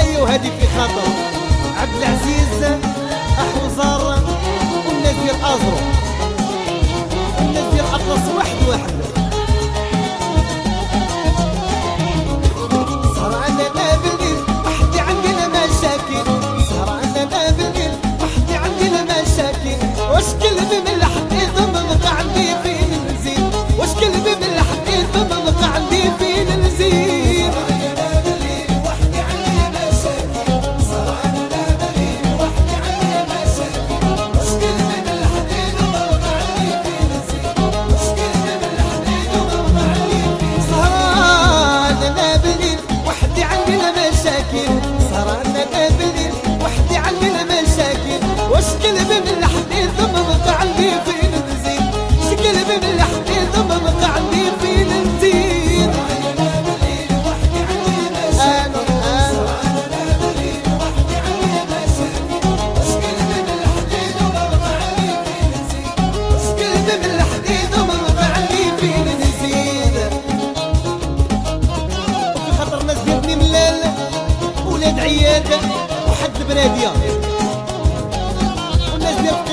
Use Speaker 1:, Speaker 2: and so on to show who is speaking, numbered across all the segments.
Speaker 1: أيوه هادي في خاطر؟ عبد العزيز احوزار والناس ديال ازرو والناس ديال أطلس واحد واحد. العياد وحد بناديه والناس ديالك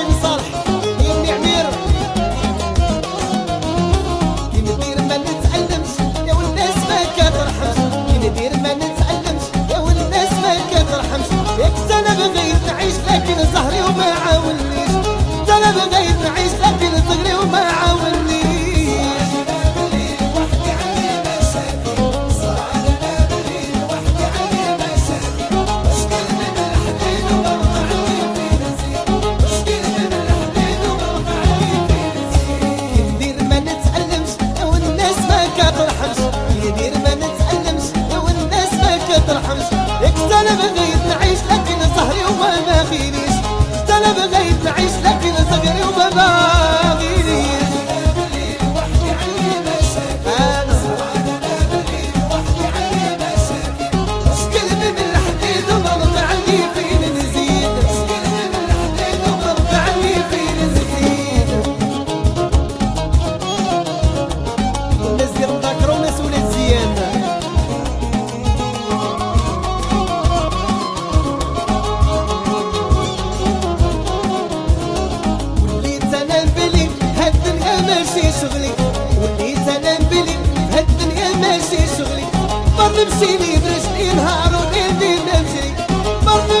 Speaker 1: برضه مسيني برسني نهار وليل نمسك برضه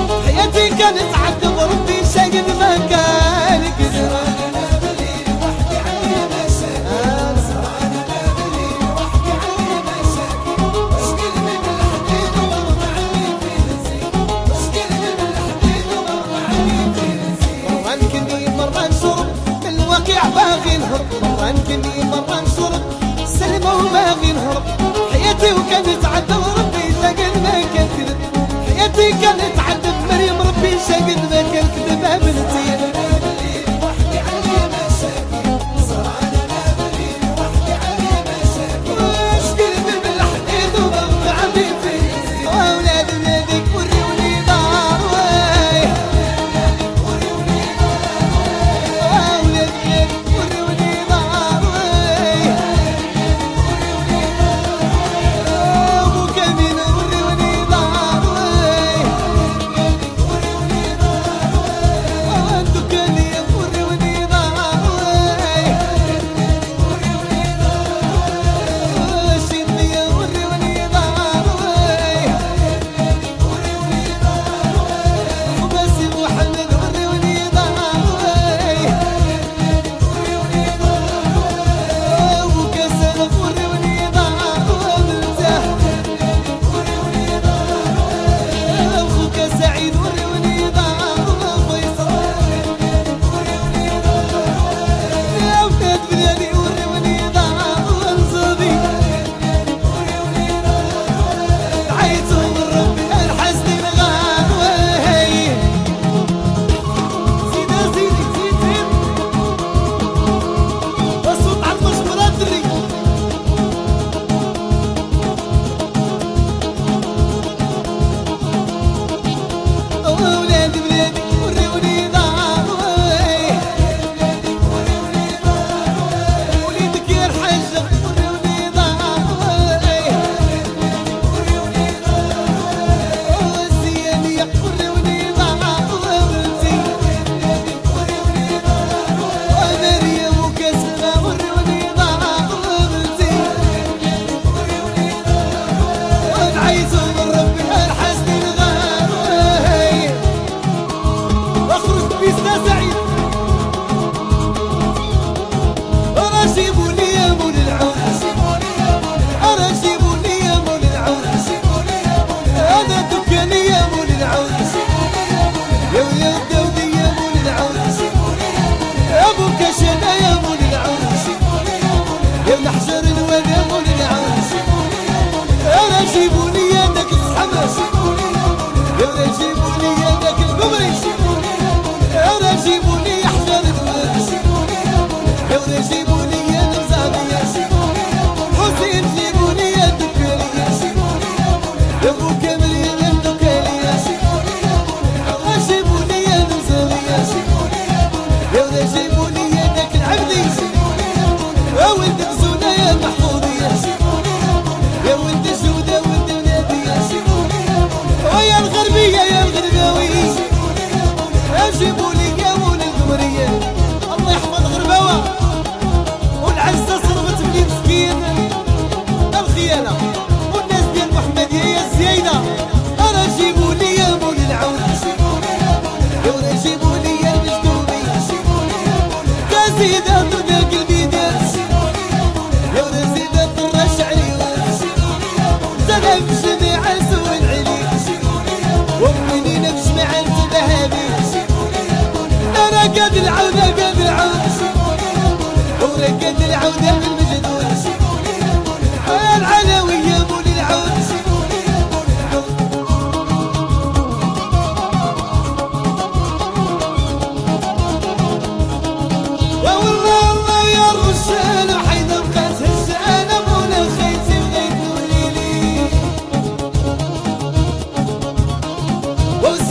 Speaker 1: ليتي كانت عند ضربي سجن مكان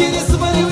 Speaker 1: Интересовали